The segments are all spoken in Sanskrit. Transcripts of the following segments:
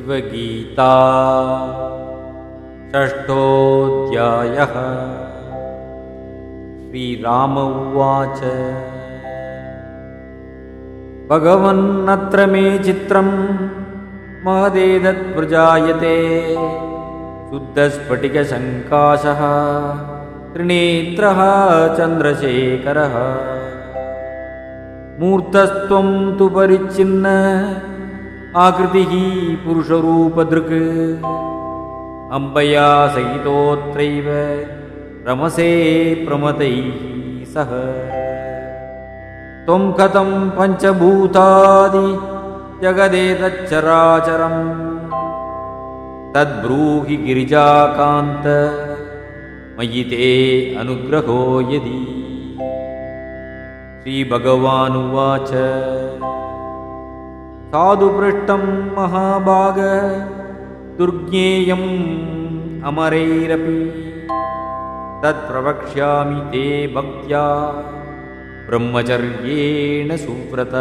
शिवगीता षष्ठोऽध्यायः। श्रीराम उवाच। भगवन्नत्र मे चित्रम् महदेदत्प्रजायते शुद्धस्फटिकशङ्काशः त्रिनेत्रः चन्द्रशेखरः। मूर्तस्त्वं तु परिच्छिन्न आकृतिः पुरुषरूपदृक्। अम्बया सहितोऽत्रैव रमसे प्रमतैः सह। त्वं कथं पञ्चभूतादि जगदेतच्चराचरम्। तद्ब्रूहि गिरिजाकान्त मयि ते अनुग्रहो यदि। श्रीभगवानुवाच साधुपृष्टं महाभाग दुर्ज्ञेयम् अमरैरपि। तत्प्रवक्ष्यामि ते भक्त्या ब्रह्मचर्येण सुव्रत।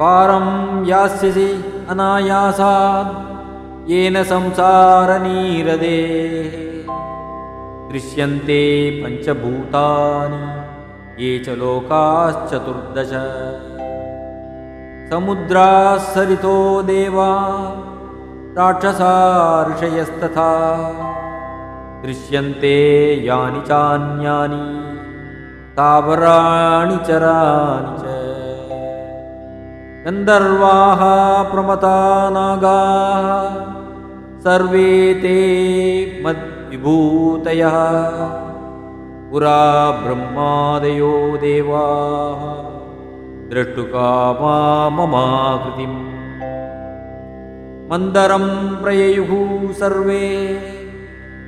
पारं यास्यसि अनायासात् येन संसारनीरदे दृश्यन्ते पञ्चभूतानि ये च लोकाश्चतुर्दश समुद्राः सरितो देवा राक्षसा ऋषयस्तथा दृश्यन्ते यानि चान्यानि तावराणि चराणि च। गन्धर्वाः प्रमता नागाः सर्वे ते मद्विभूतयः। पुरा ब्रह्मादयो देवाः द्रष्टुकामा ममाकृतिम् मन्दरं प्रययुः सर्वे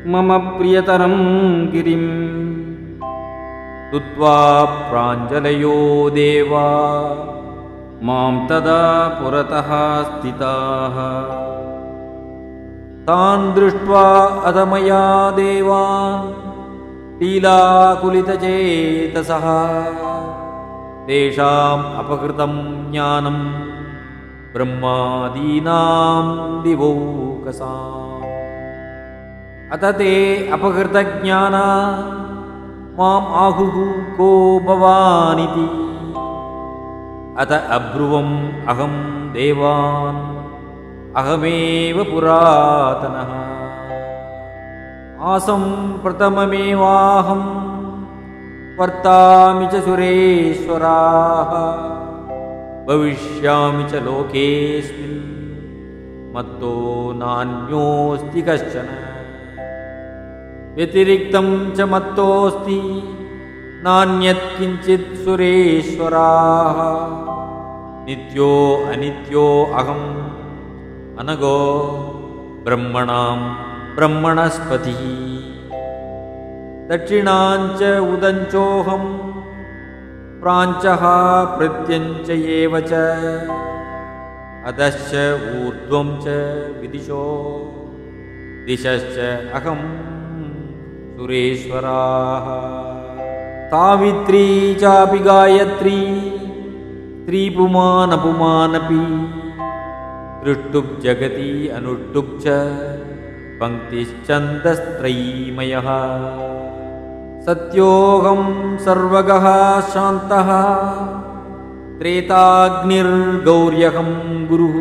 मम प्रियतरं गिरिम्। स्तुत्वा प्राञ्जलयो देवा मां तदा पुरतः स्थिताः। तान् दृष्ट्वा अधमया देवान् लीलाकुलितचेतसः तेषाम् अपकृतं ज्ञानं ब्रह्मादीनां दिवौकसाम्। अत ते अपकृतज्ञाना माम् आहुः को भवानिति। अत अब्रुवम् अहं देवान् अहमेव पुरातनः। आसं प्रथममेवाहं वर्तामि च सुरेश्वराः। भविष्यामि च लोकेऽस्मिन्। मत्तो नान्योऽस्ति कश्चन। व्यतिरिक्तं च मत्तोऽस्ति नान्यत् किञ्चित् सुरेश्वराः। नित्यो अनित्यो अहम् अनगो ब्रह्मणां ब्रह्मणस्पतिः दक्षिणाञ्च उदञ्चोऽहम् प्राञ्चः प्रत्यञ्च एव च। अधश्च ऊर्ध्वं च विदिशो। दिशश्च अहं सुरेश्वराः। सावित्री चापि गायत्री स्त्रीपुमानपुमानपि दृष्टुप् जगति अनुष्टुप् च पङ्क्तिश्चन्दस्त्रयीमयः सत्योऽहं सर्वगः शान्तः। त्रेताग्निर्गौर्यहं गुरुः।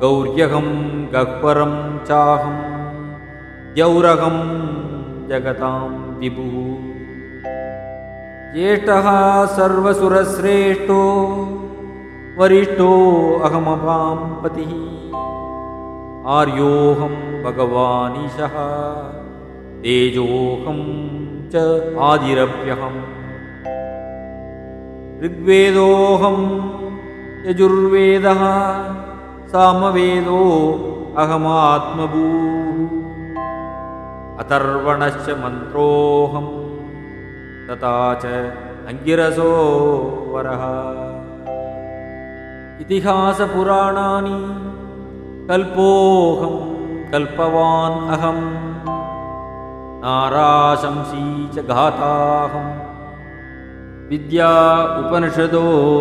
गौर्यहं गह्वरं चाहं। द्यौरहं जगतां विभुः। ज्येष्ठः सर्वसुरश्रेष्ठो वरिष्ठो अहमपां पतिः। आर्योऽहं भगवानीशः तेजोऽहं च आदिरव्यहम्। ऋग्वेदोऽहं यजुर्वेदः सामवेदो अहमात्मभूः। अथर्वणश्च मन्त्रोऽहम् तथा च अङ्गिरसो वरः। इतिहासपुराणानि कल्पोऽहं कल्पवान् अहम् नाराशंसी च घाताहम्। विद्या उपनिषदोऽस्म्यहम्।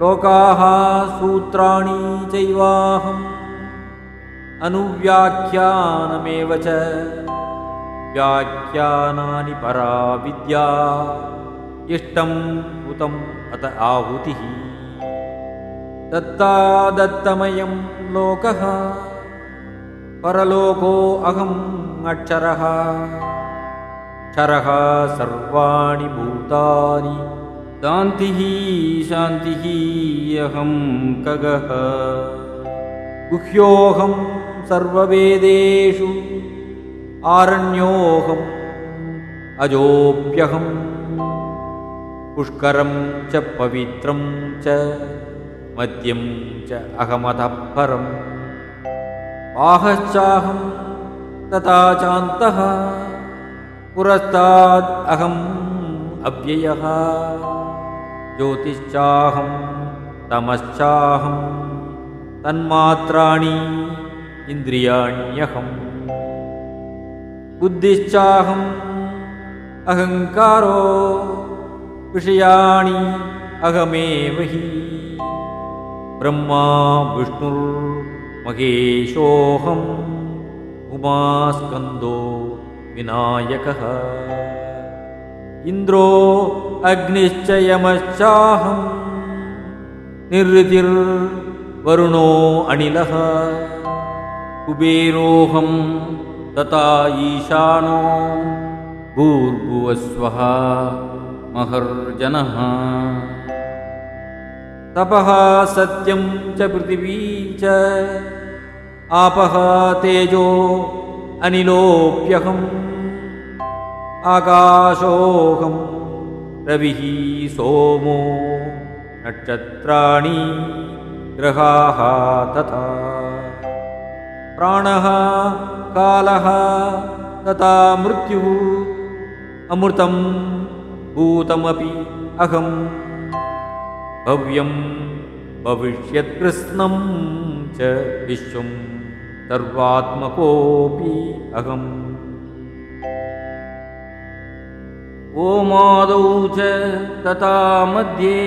लोकाः सूत्राणि चैवाहम्। अनुव्याख्यानमेव च। व्याख्यानानि परा विद्या। इष्टम् उतम् अत आहुतिः। दत्तादत्तमयं लोकः परलोको अहम् अक्षरः। क्षरः सर्वाणि भूतानि। शान्तिः शान्तिः अहं कगः गुह्योऽहं सर्ववेदेषु। आरण्योऽहम् अजोऽप्यहम् पुष्करं च पवित्रं च मद्यं च अहमतः परम् आहश्चाहं तथा चान्तः पुरस्ताद् अहम् अव्ययः। ज्योतिश्चाहं तमश्चाहं तन्मात्राणि इन्द्रियाण्यहम्। बुद्धिश्चाहम् अहङ्कारो विषयाणि अहमेव हि। ब्रह्मा विष्णुर्महेशोऽहम् उमास्कन्दो विनायकः। इन्द्रो अग्निश्च यमश्चाहम् निर्ऋतिर्वरुणो अनिलः। कुबेरोऽहं तथा ईशानो भूर्भुवस्वः महर्जनः तपः सत्यं च पृथिवी च। आपः तेजो अनिलोऽप्यहम् आकाशोऽहं रविः सोमो नक्षत्राणि ग्रहाः तथा। प्राणः कालः तथा मृत्युः। अमृतं भूतमपि अहम् भव्यं भविष्यत्कृत्स्नं च विश्वं सर्वात्मकोऽपि अहम्। ओमादौ च तथा मध्ये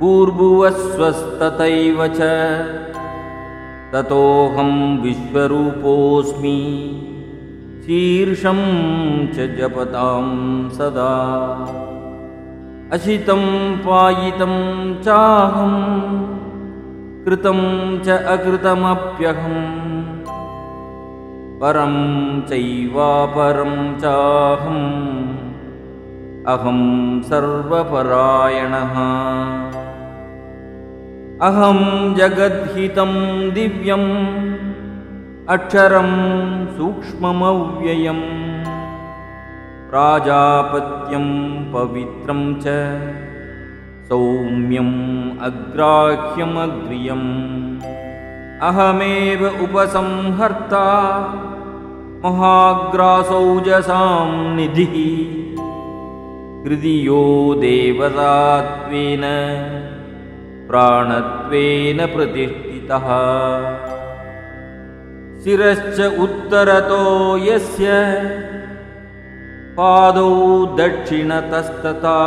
पूर्भुवस्वस्ततैव च ततोऽहं विश्वरूपोऽस्मि शीर्षं च जपतां सदा अशितं पायितं चाहं कृतं च अकृतमप्यहम्। परं चैवापरं चाहम् अहं सर्वपरायणः। अहं जगद्हितं दिव्यम् अक्षरं सूक्ष्ममव्ययम् प्राजापत्यं पवित्रं च सौम्यम् अग्राह्यमग्र्यम्। अहमेव उपसंहर्ता महाग्रासौजसां निधिः। हृदि देवतात्वेन प्राणत्वेन प्रतिष्ठितः। शिरश्च उत्तरतो यस्य पादौ दक्षिणतस्तथा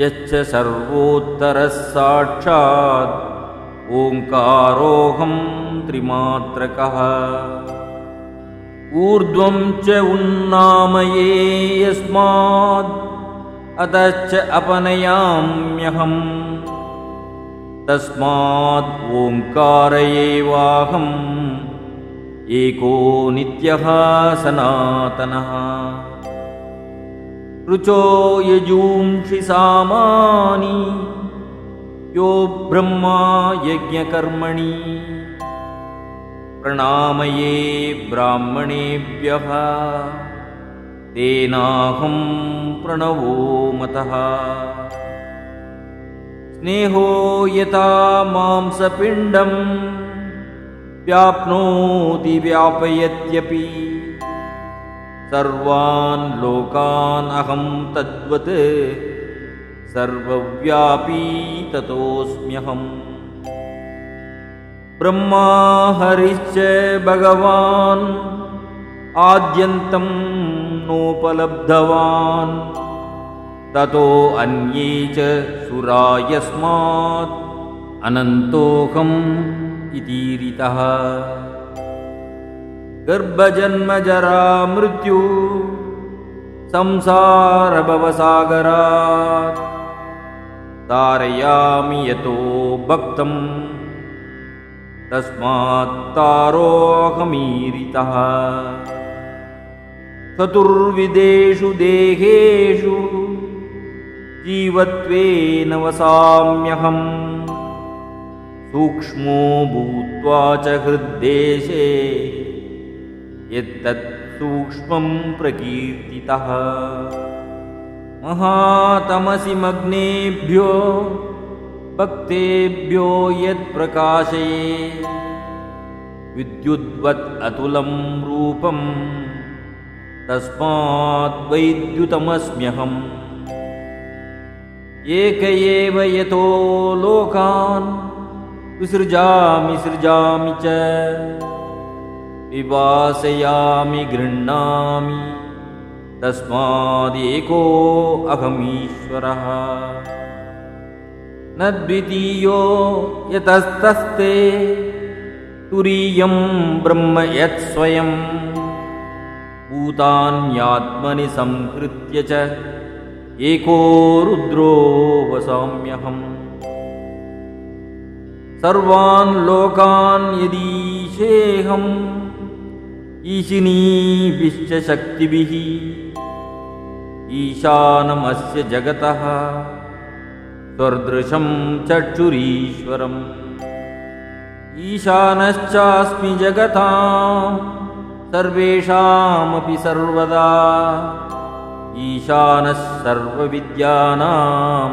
यच्च सर्वोत्तरः साक्षात् ओङ्कारोऽहं त्रिमात्रकः। ऊर्ध्वं च उन्नामये यस्माद् अतश्च अपनयाम्यहम् तस्माद् ओङ्कार एवाहम् एको नित्यः सनातनः ऋचो यजूंषि सामानि यो ब्रह्मा यज्ञकर्मणि। प्रणामये ब्राह्मणेभ्यः तेनाहं प्रणवो मतः। स्नेहो यथा मांसपिण्डम् व्याप्नोति व्यापयत्यपि। सर्वान् लोकान् अहं तद्वत् सर्वव्यापी ततोऽस्म्यहम्। ब्रह्मा हरिश्च भगवान् आद्यन्तं नोपलब्धवान्। ततो अन्ये च सुरा यस्मात् अनन्तोऽहम् इतीरितः गर्भजन्मजरा मृत्यु संसारभवसागरात्। तारयामि यतो भक्तम् तस्मात्तारोऽहमीरितः चतुर्विदेषु देहेषु जीवत्वेन वसाम्यहम् सूक्ष्मो भूत्वा च हृद्देशे यत्तत् सूक्ष्मं प्रकीर्तितः। महातमसि मग्नेभ्यो भक्तेभ्यो यत्प्रकाशये। विद्युद्वत् अतुलं रूपम् तस्माद्वैद्युतमस्म्यहम् एक एव यतो लोकान् विसृजामि सृजामि च। विवासयामि गृह्णामि। तस्मादेको अहमीश्वरः। न द्वितीयो यतस्तस्ते तुरीयं ब्रह्म यत्स्वयम् भूतान्यात्मनि संहृत्य च एको रुद्रो वसाम्यहम् सर्वान् लोकान् यदीशेऽहम् ईशिनीभिश्च शक्तिभिः ईशानमस्य जगतः स्वर्दृशं चक्षुरीश्वरम्। ईशानश्चास्मि जगतां सर्वेषामपि सर्वदा। ईशानः सर्वविद्यानां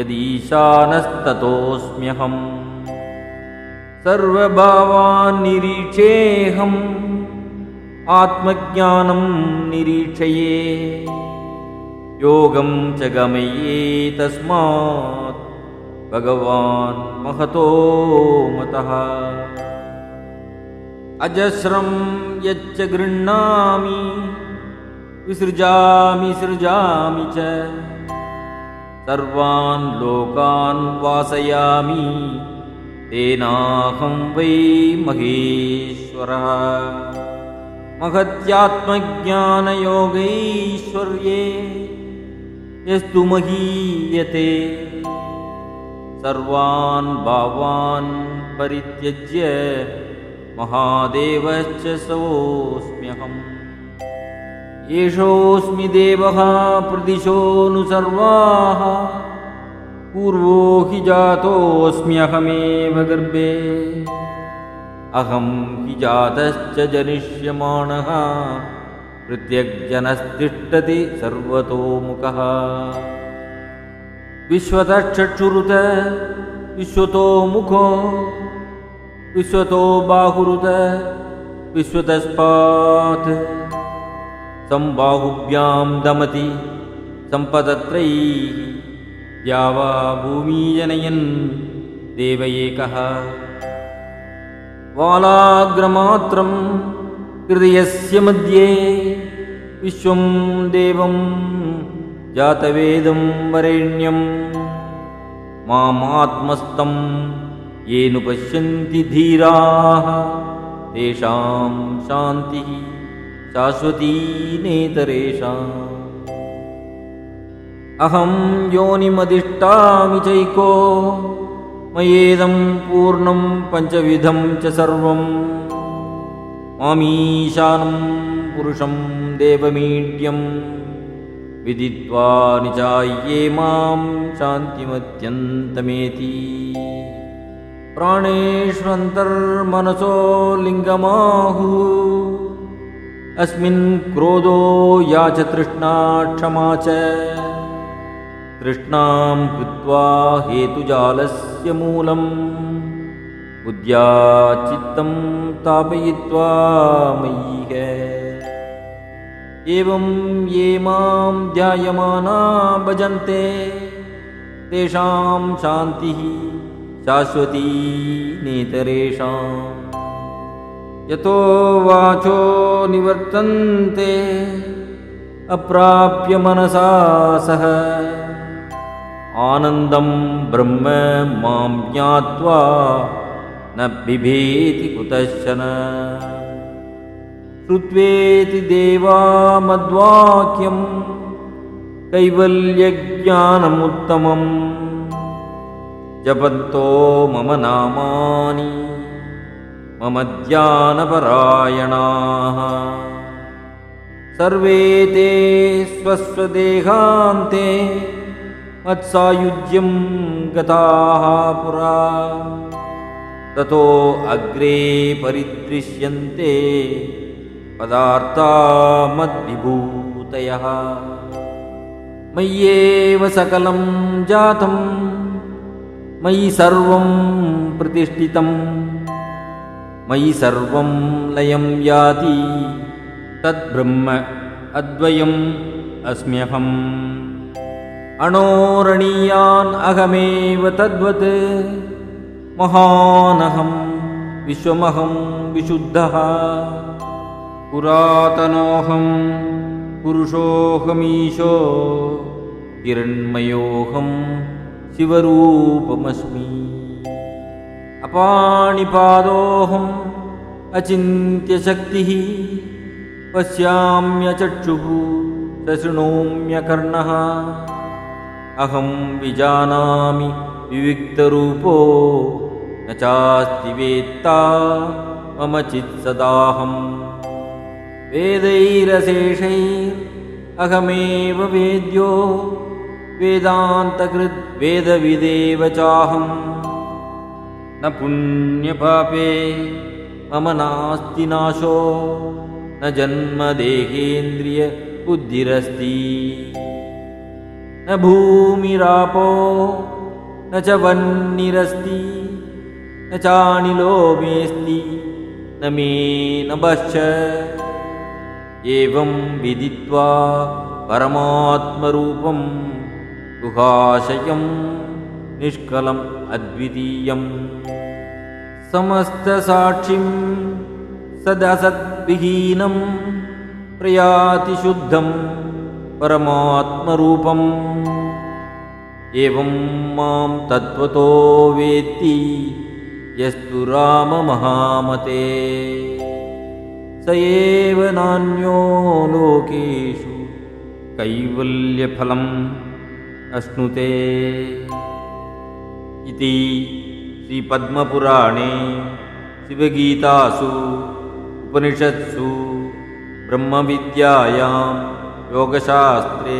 यदीशानस्ततोऽस्म्यहम् सर्वभावान् निरीक्षेऽहम् आत्मज्ञानं निरीक्षये। योगं च गमये तस्मात् भगवान् महतो मतः। अजस्रं यच्च गृह्णामि विसृजामि सृजामि च। सर्वान् लोकान् वासयामि तेनाहं वै महेश्वरः। महत्यात्मज्ञानयोगैश्वर्ये यस्तु महीयते। सर्वान् भावान् परित्यज्य महादेवश्च सोऽस्म्यहम् एषोऽस्मि देवः प्रदिशोऽनु सर्वाः पूर्वो हि जातोऽस्म्यहमेव गर्भे। अहं हि जातश्च जनिष्यमाणः प्रत्यग्जनस्तिष्ठति सर्वतोमुखः। विश्वतश्चक्षुरुत विश्वतो मुखो विश्वतो बाहुरुत विश्वतस्पात्। सम्बाहुभ्यां दमति सम्पदत्रैः या वा भूमीजनयन् देव एकः वालाग्रमात्रं हृदयस्य मध्ये विश्वं देवं जातवेदं वरेण्यम् मामात्मस्थं येनुपश्यन्ति धीराः तेषां शान्तिः शाश्वती नेतरेषाम् अहं योनिमधिष्ठामि चैको मयेदं पूर्णं पञ्चविधं च सर्वम् मामीशानं पुरुषं देवमीड्यम् विदित्वा निचाय्ये मां शान्तिमत्यन्तमेति। प्राणेष्वन्तर्मनसो लिङ्गमाहुः अस्मिन् क्रोधो या च तृष्णा क्षमा च तृष्णां कृत्वा हेतुजालस्य मूलम्। बुद्ध्या चित्तं तापयित्वा मयि एवं ये मां ध्यायमाना भजन्ते तेषां शान्तिः शाश्वती नेतरेषाम्। यतो वाचो निवर्तन्ते अप्राप्य मनसा सह आनन्दं ब्रह्म मां ज्ञात्वा न बिभेति कुतश्चन। श्रुत्वेति देवा मद्वाक्यम् कैवल्यज्ञानमुत्तमम् जपन्तो मम नामानि मम ज्ञानपरायणाः। सर्वे ते स्वस्वदेहान्ते मत्सायुज्यं गताः पुरा। ततो अग्रे परिदृश्यन्ते पदार्था मद्विभूतयः मय्येव सकलं जातं मयि सर्वं प्रतिष्ठितम् मयि सर्वं लयं याति तद्ब्रह्म अद्वयम् अस्म्यहम् अणोरणीयान् अहमेव तद्वत्। महानहं विश्वमहं विशुद्धः। पुरातनोऽहं पुरुषोऽहमीशो। हिरण्मयोऽहं शिवरूपमस्मि। अपाणिपादोऽहम् अचिन्त्यशक्तिः। पश्याम्यचक्षुः सशृणोम्यकर्णः अहं विजानामि विविक्तरूपो न चास्ति वेत्ता मम चित्सदाहम् वेदैरशेषैरहमेव वेद्यो वेदान्तकृद्वेदविदेव चाहम्। न पुण्यपापे मम नास्ति नाशो न जन्मदेहेन्द्रियबुद्धिरस्ति न भूमिरापो न च वह्निरस्ति न चानिलो मेऽस्ति न मे नभश्च एवं विदित्वा परमात्मरूपं गुहाशयं निष्कलम् अद्वितीयम्। समस्तसाक्षिं सदसद्विहीनं प्रयाति शुद्धं परमात्मरूपम्। एवं मां तत्त्वतो वेत्ति यस्तु राममहामते। स एव नान्यो लोकेषु कैवल्यफलम् अश्नुते। इति श्रीपद्मपुराणे शिवगीतासु उपनिषत्सु ब्रह्मविद्यायां योगशास्त्रे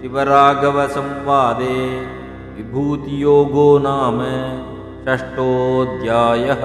शिवराघवसंवादे विभूतियोगो नाम षष्ठोऽध्यायः